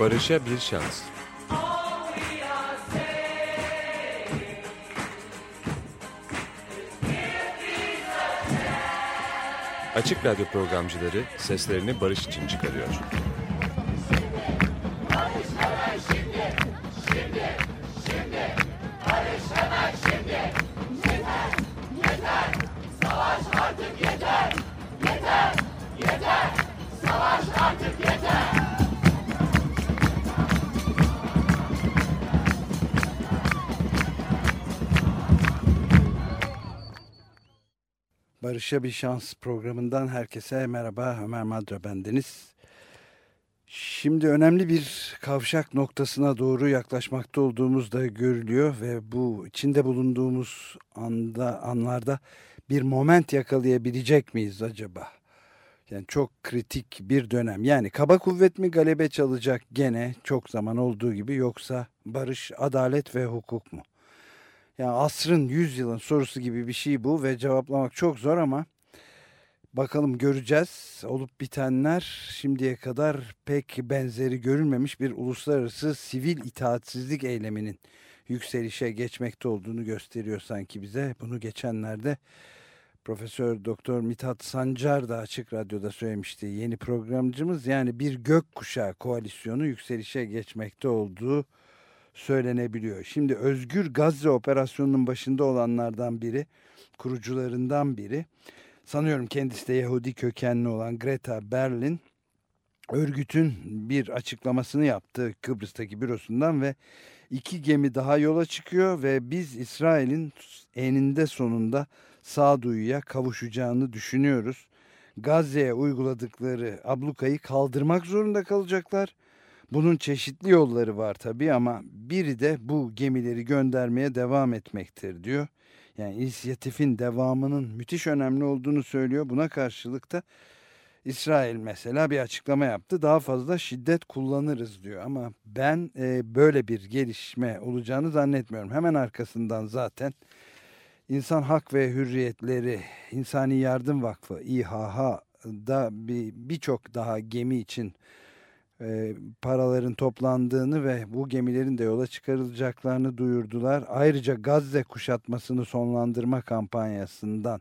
Barış'a bir şans. Açık Radyo programcıları seslerini barış için çıkarıyor. Barış'a Bir Şans programından herkese merhaba. Ömer Madra bendeniz. Şimdi önemli bir kavşak noktasına doğru yaklaşmakta olduğumuz da görülüyor ve bu içinde bulunduğumuz anda anlarda bir moment yakalayabilecek miyiz acaba? Yani çok kritik bir dönem. Yani kaba kuvvet mi galebe çalacak gene çok zaman olduğu gibi yoksa barış, adalet ve hukuk mu? Yani asrın, yüzyılın sorusu gibi bir şey bu ve cevaplamak çok zor ama bakalım göreceğiz. Olup bitenler şimdiye kadar pek benzeri görülmemiş bir uluslararası sivil itaatsizlik eyleminin yükselişe geçmekte olduğunu gösteriyor sanki bize. Bunu geçenlerde Profesör Doktor Mithat Sancar da Açık Radyo'da söylemişti. Yeni programcımız yani bir gökkuşağı koalisyonu yükselişe geçmekte olduğu söylenebiliyor. Şimdi Özgür Gazze operasyonunun başında olanlardan biri, kurucularından biri, sanıyorum kendisi de Yahudi kökenli olan Greta Berlin, örgütün bir açıklamasını yaptı Kıbrıs'taki bürosundan ve iki gemi daha yola çıkıyor ve biz İsrail'in eninde sonunda sağduyuya kavuşacağını düşünüyoruz. Gazze'ye uyguladıkları ablukayı kaldırmak zorunda kalacaklar bunun çeşitli yolları var tabii ama biri de bu gemileri göndermeye devam etmektir diyor. Yani inisiyatifin devamının müthiş önemli olduğunu söylüyor. Buna karşılık da İsrail mesela bir açıklama yaptı. Daha fazla şiddet kullanırız diyor ama ben e, böyle bir gelişme olacağını zannetmiyorum. Hemen arkasından zaten İnsan Hak ve Hürriyetleri İnsani Yardım Vakfı İHH'da birçok bir daha gemi için e, paraların toplandığını ve bu gemilerin de yola çıkarılacaklarını duyurdular. Ayrıca Gazze kuşatmasını sonlandırma kampanyasından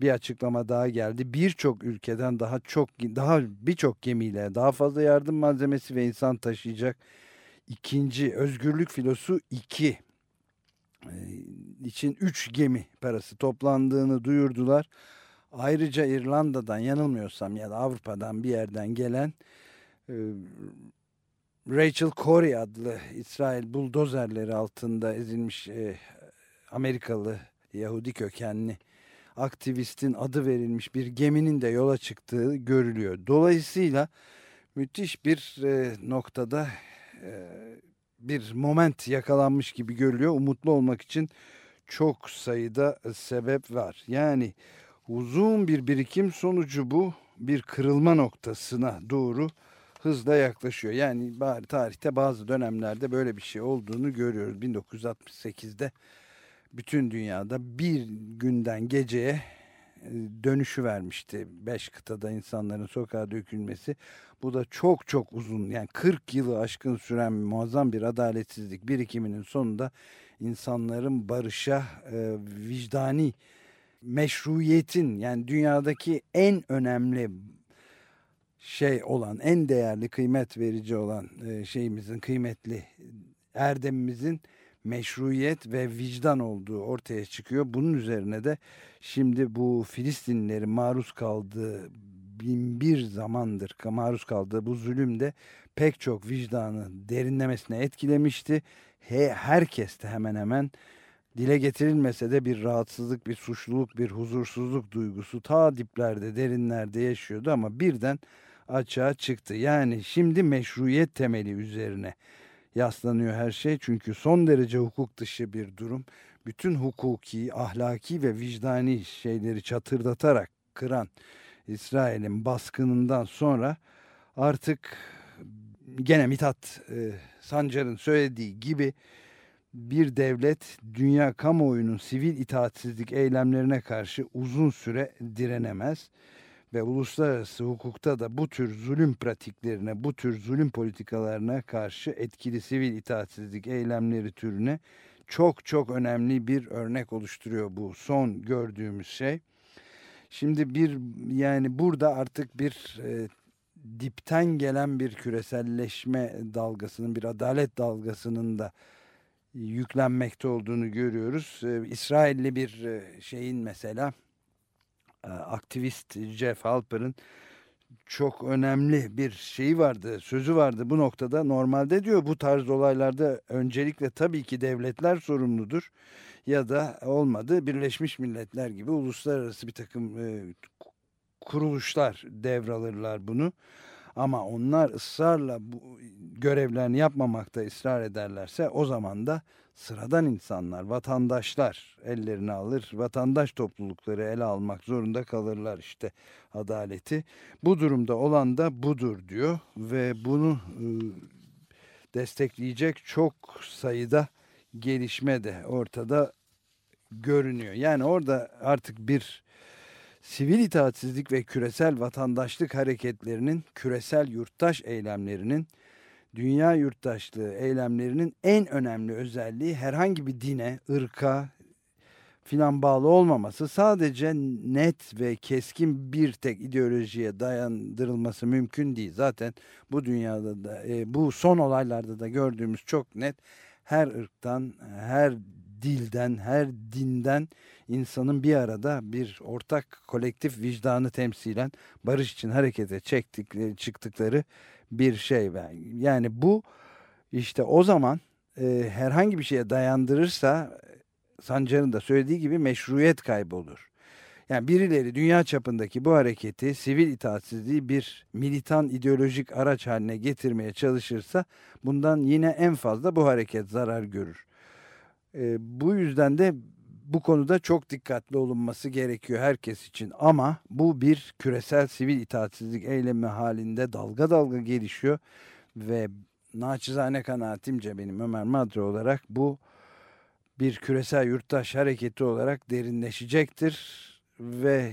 bir açıklama daha geldi. Birçok ülkeden daha çok daha birçok gemiyle daha fazla yardım malzemesi ve insan taşıyacak ikinci özgürlük filosu 2 e, için 3 gemi parası toplandığını duyurdular. Ayrıca İrlanda'dan yanılmıyorsam ya da Avrupa'dan bir yerden gelen Rachel Corey adlı İsrail buldozerleri altında ezilmiş e, Amerikalı Yahudi kökenli aktivistin adı verilmiş bir geminin de yola çıktığı görülüyor. Dolayısıyla müthiş bir e, noktada e, bir moment yakalanmış gibi görülüyor. Umutlu olmak için çok sayıda sebep var. Yani uzun bir birikim sonucu bu bir kırılma noktasına doğru hızla yaklaşıyor. Yani bari tarihte bazı dönemlerde böyle bir şey olduğunu görüyoruz. 1968'de bütün dünyada bir günden geceye e, dönüşü vermişti. Beş kıtada insanların sokağa dökülmesi. Bu da çok çok uzun yani 40 yılı aşkın süren muazzam bir adaletsizlik birikiminin sonunda insanların barışa, e, vicdani meşruiyetin yani dünyadaki en önemli şey olan en değerli kıymet verici olan e, şeyimizin kıymetli erdemimizin meşruiyet ve vicdan olduğu ortaya çıkıyor. Bunun üzerine de şimdi bu Filistinlilerin maruz kaldığı bin bir zamandır maruz kaldığı bu zulüm de pek çok vicdanı derinlemesine etkilemişti. He, herkes de hemen hemen dile getirilmese de bir rahatsızlık, bir suçluluk, bir huzursuzluk duygusu ta diplerde, derinlerde yaşıyordu ama birden açığa çıktı. Yani şimdi meşruiyet temeli üzerine yaslanıyor her şey. Çünkü son derece hukuk dışı bir durum. Bütün hukuki, ahlaki ve vicdani şeyleri çatırdatarak kıran İsrail'in baskınından sonra artık gene Mithat e, Sancar'ın söylediği gibi bir devlet dünya kamuoyunun sivil itaatsizlik eylemlerine karşı uzun süre direnemez ve uluslararası hukukta da bu tür zulüm pratiklerine, bu tür zulüm politikalarına karşı etkili sivil itaatsizlik eylemleri türüne çok çok önemli bir örnek oluşturuyor bu son gördüğümüz şey. Şimdi bir yani burada artık bir e, dipten gelen bir küreselleşme dalgasının, bir adalet dalgasının da yüklenmekte olduğunu görüyoruz. Ee, İsrailli bir e, şeyin mesela e, aktivist Jeff Halper'ın çok önemli bir şeyi vardı, sözü vardı bu noktada. Normalde diyor bu tarz olaylarda öncelikle tabii ki devletler sorumludur ya da olmadı Birleşmiş Milletler gibi uluslararası bir takım e, kuruluşlar devralırlar bunu. Ama onlar ısrarla bu görevlerini yapmamakta ısrar ederlerse o zaman da sıradan insanlar, vatandaşlar ellerini alır, vatandaş toplulukları ele almak zorunda kalırlar işte adaleti. Bu durumda olan da budur diyor ve bunu ıı, destekleyecek çok sayıda gelişme de ortada görünüyor. Yani orada artık bir sivil itaatsizlik ve küresel vatandaşlık hareketlerinin, küresel yurttaş eylemlerinin, dünya yurttaşlığı eylemlerinin en önemli özelliği herhangi bir dine, ırka filan bağlı olmaması sadece net ve keskin bir tek ideolojiye dayandırılması mümkün değil. Zaten bu dünyada da e, bu son olaylarda da gördüğümüz çok net her ırktan, her dilden, her dinden insanın bir arada bir ortak kolektif vicdanı temsilen barış için harekete çektikleri, çıktıkları bir şey. Yani bu işte o zaman e, herhangi bir şeye dayandırırsa Sancar'ın da söylediği gibi meşruiyet kaybolur. Yani birileri dünya çapındaki bu hareketi sivil itaatsizliği bir militan ideolojik araç haline getirmeye çalışırsa bundan yine en fazla bu hareket zarar görür. E, bu yüzden de bu konuda çok dikkatli olunması gerekiyor herkes için. Ama bu bir küresel sivil itaatsizlik eylemi halinde dalga dalga gelişiyor. Ve naçizane kanaatimce benim Ömer Madre olarak bu bir küresel yurttaş hareketi olarak derinleşecektir. Ve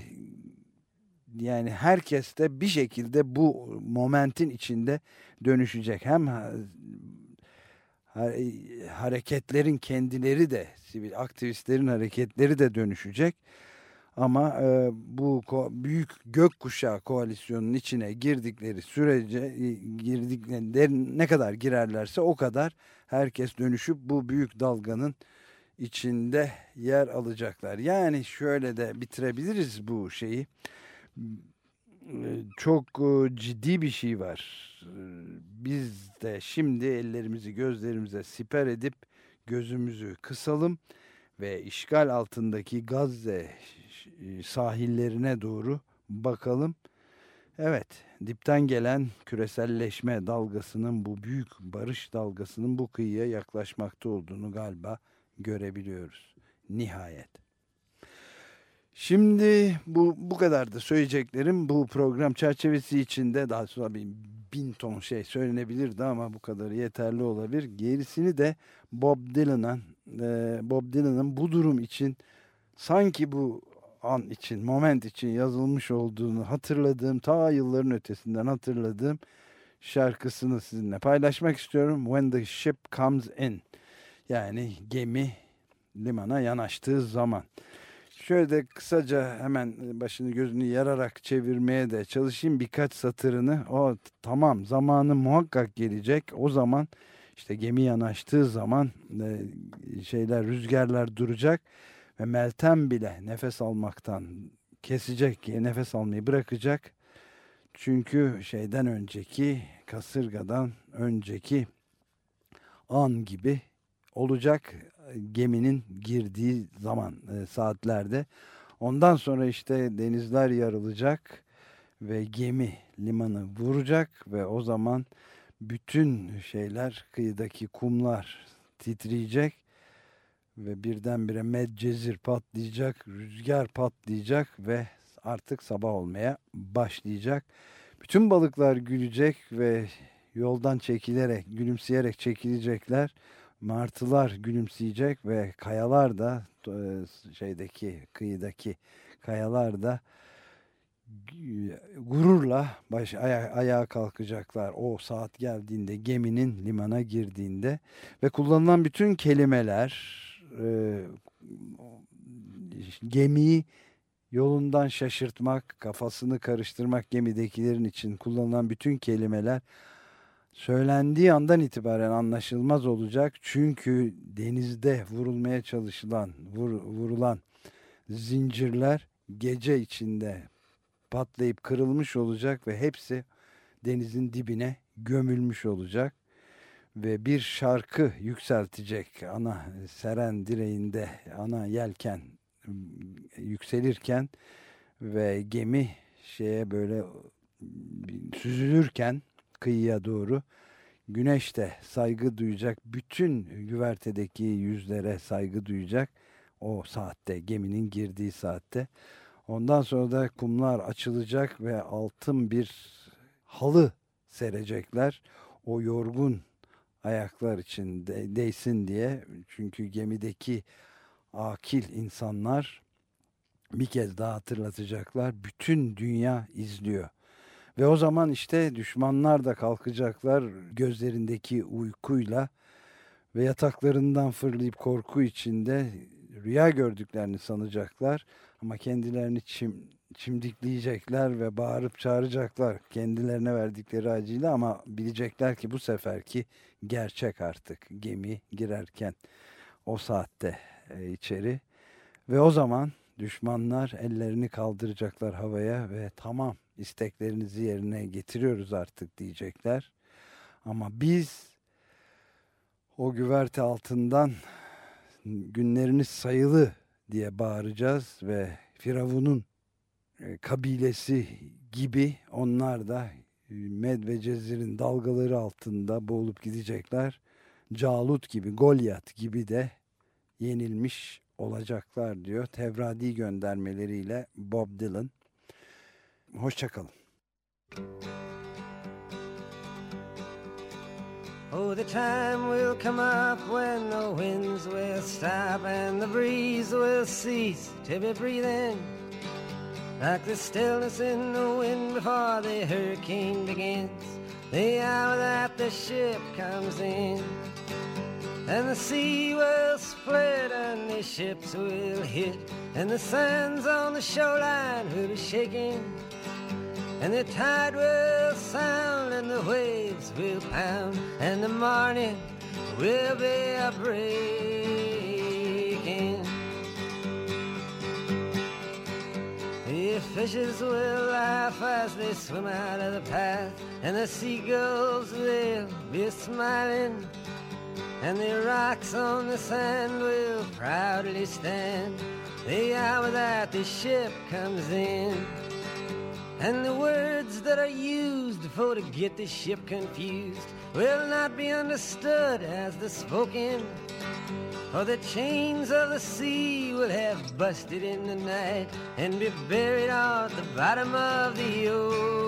yani herkes de bir şekilde bu momentin içinde dönüşecek. Hem hareketlerin kendileri de sivil aktivistlerin hareketleri de dönüşecek. Ama e, bu büyük gökkuşağı koalisyonun içine girdikleri sürece e, girdikleri ne kadar girerlerse o kadar herkes dönüşüp bu büyük dalganın içinde yer alacaklar. Yani şöyle de bitirebiliriz bu şeyi. Çok ciddi bir şey var. Biz de şimdi ellerimizi gözlerimize siper edip gözümüzü kısalım ve işgal altındaki Gazze sahillerine doğru bakalım. Evet, dipten gelen küreselleşme dalgasının bu büyük barış dalgasının bu kıyıya yaklaşmakta olduğunu galiba görebiliyoruz. Nihayet. Şimdi bu bu kadar da söyleyeceklerim bu program çerçevesi içinde daha sonra bir bin ton şey söylenebilirdi ama bu kadar yeterli olabilir. Gerisini de Bob Dylan'ın e, Bob Dylan'ın bu durum için sanki bu an için, moment için yazılmış olduğunu hatırladığım, ta yılların ötesinden hatırladığım şarkısını sizinle paylaşmak istiyorum. When the ship comes in. Yani gemi limana yanaştığı zaman. Şöyle de kısaca hemen başını gözünü yararak çevirmeye de çalışayım birkaç satırını. O tamam zamanı muhakkak gelecek. O zaman işte gemi yanaştığı zaman e, şeyler rüzgarlar duracak ve Meltem bile nefes almaktan kesecek, nefes almayı bırakacak. Çünkü şeyden önceki kasırgadan önceki an gibi olacak geminin girdiği zaman e, saatlerde. Ondan sonra işte denizler yarılacak ve gemi limanı vuracak ve o zaman bütün şeyler kıyıdaki kumlar titreyecek ve birdenbire Medcezir patlayacak, rüzgar patlayacak ve artık sabah olmaya başlayacak. Bütün balıklar gülecek ve yoldan çekilerek, gülümseyerek çekilecekler martılar gülümseyecek ve kayalar da e, şeydeki kıyıdaki kayalar da gururla baş aya, ayağa kalkacaklar. O saat geldiğinde geminin limana girdiğinde ve kullanılan bütün kelimeler e, gemiyi yolundan şaşırtmak, kafasını karıştırmak gemidekilerin için kullanılan bütün kelimeler söylendiği andan itibaren anlaşılmaz olacak. Çünkü denizde vurulmaya çalışılan, vur, vurulan zincirler gece içinde patlayıp kırılmış olacak ve hepsi denizin dibine gömülmüş olacak ve bir şarkı yükseltecek ana seren direğinde ana yelken yükselirken ve gemi şeye böyle süzülürken kıyıya doğru güneş de saygı duyacak bütün güvertedeki yüzlere saygı duyacak o saatte geminin girdiği saatte ondan sonra da kumlar açılacak ve altın bir halı serecekler o yorgun ayaklar için de, değsin diye. Çünkü gemideki akil insanlar bir kez daha hatırlatacaklar. Bütün dünya izliyor. Ve o zaman işte düşmanlar da kalkacaklar gözlerindeki uykuyla ve yataklarından fırlayıp korku içinde rüya gördüklerini sanacaklar. Ama kendilerini çim, çimdikleyecekler ve bağırıp çağıracaklar kendilerine verdikleri acıyla. Ama bilecekler ki bu seferki gerçek artık. Gemi girerken o saatte e, içeri. Ve o zaman düşmanlar ellerini kaldıracaklar havaya ve tamam isteklerinizi yerine getiriyoruz artık diyecekler. Ama biz o güverte altından günleriniz sayılı diye bağıracağız ve Firavun'un e, kabilesi gibi onlar da e, Med ve Cezir'in dalgaları altında boğulup gidecekler. Calut gibi, Golyat gibi de yenilmiş olacaklar diyor. Tevradi göndermeleriyle Bob Dylan. Hoşçakalın. Oh, the time will come up when the winds will stop and the breeze will cease to be breathing. Like the stillness in the wind before the hurricane begins. The hour that the ship comes in. And the sea will split and the ships will hit. And the sands on the shoreline will be shaking. And the tide will sound and the waves will pound and the morning will be a breaking. The fishes will laugh as they swim out of the path and the seagulls will be smiling and the rocks on the sand will proudly stand the hour that the ship comes in. And the words that are used for to get the ship confused will not be understood as the spoken. For the chains of the sea will have busted in the night and be buried at the bottom of the ocean.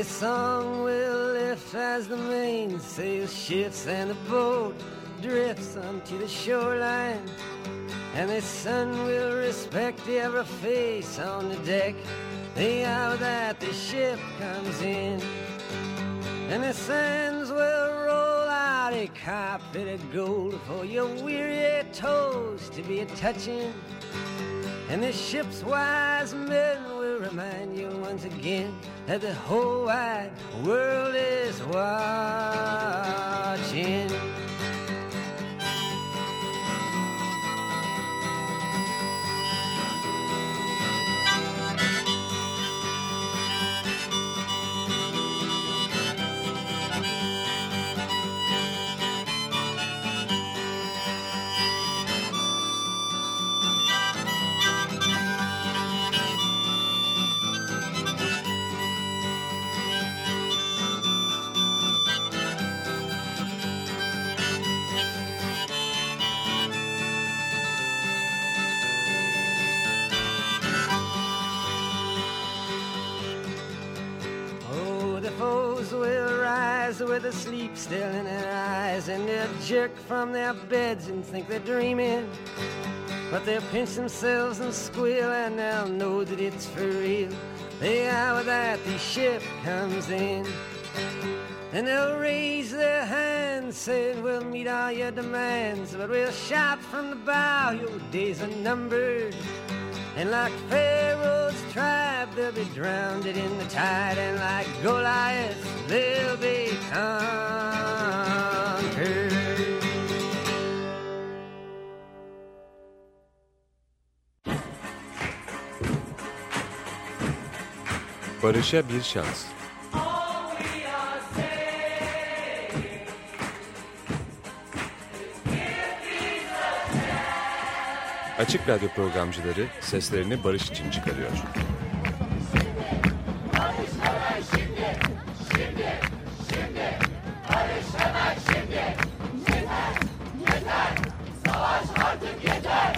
A song will lift as the mainsail shifts and the boat drifts onto the shoreline. And the sun will respect the every face on the deck the hour that the ship comes in. And the sands will roll out a carpet of gold for your weary toes to be a touching. And the ship's wise men remind you once again that the whole wide world is watching. With the sleep still in their eyes, and they'll jerk from their beds and think they're dreaming. But they'll pinch themselves and squeal and they'll know that it's for real. The hour that the ship comes in. And they'll raise their hands, saying, We'll meet all your demands, but we'll shout from the bow, Your days are numbered. And like Pharaoh's tribe, they'll be drowned in the tide, and like Goliath, they'll be conquered. Barış'a bir şans. Açık Radyo programcıları seslerini barış için çıkarıyor. Savaş artık yeter!